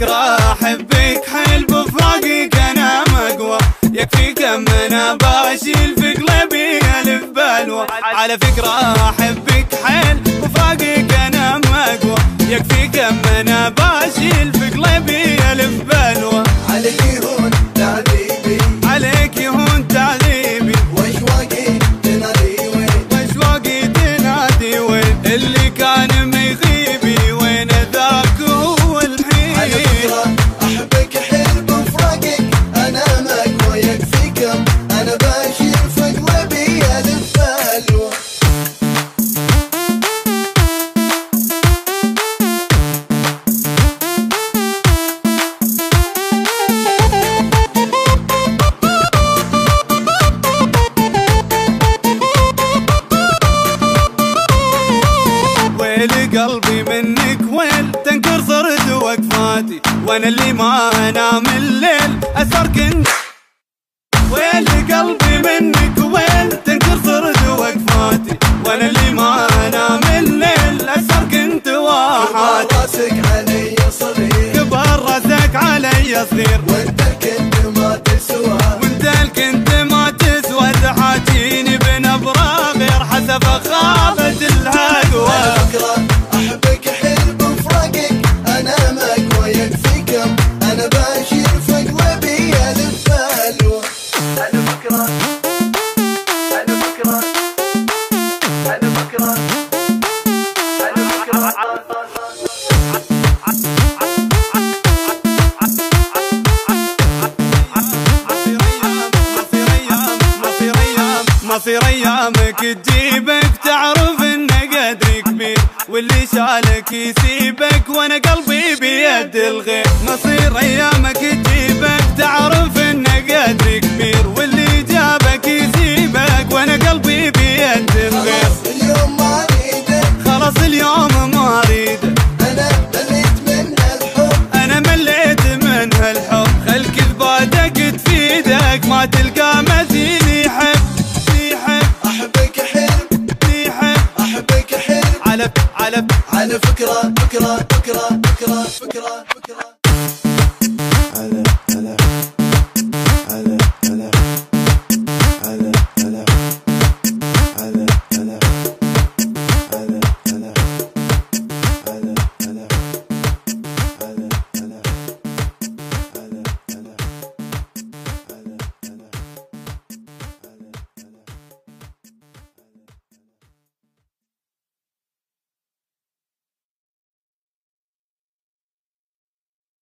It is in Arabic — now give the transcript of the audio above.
ذكرى حبك حلب بفراقك أنا مقوى. يكفي كم أنا باشيل في قلبي الف بلوى على فكرة حبك حل وفراقك ويل قلبي منك؟ ويل تنكر صرت وقفاتي. وأنا اللي ما أنام الليل. اثر كنت ويل قلبي منك؟ ويل تنكر صرت وقفاتي. وأنا اللي ما أنام الليل. اثر كنت واحد. راسك علي صغير. كبر راسك علي صغير. مصير ايامك تجيبك تعرف ان قدري كبير واللي شالك يسيبك وأنا قلبي بيد الغير مصير ايامك تجيبك تعرف ان قدري كبير واللي جابك يسيبك وأنا قلبي بيد الغير خلاص اليوم ما أريدك خلاص اليوم ما اريد أنا مليت من الحب أنا مليت من هالحب. خل كذباتك تفيدك ما تلقى فكرة فكرة فكرة فكرة فكرة فكرة.